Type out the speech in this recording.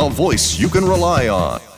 a voice you can rely on.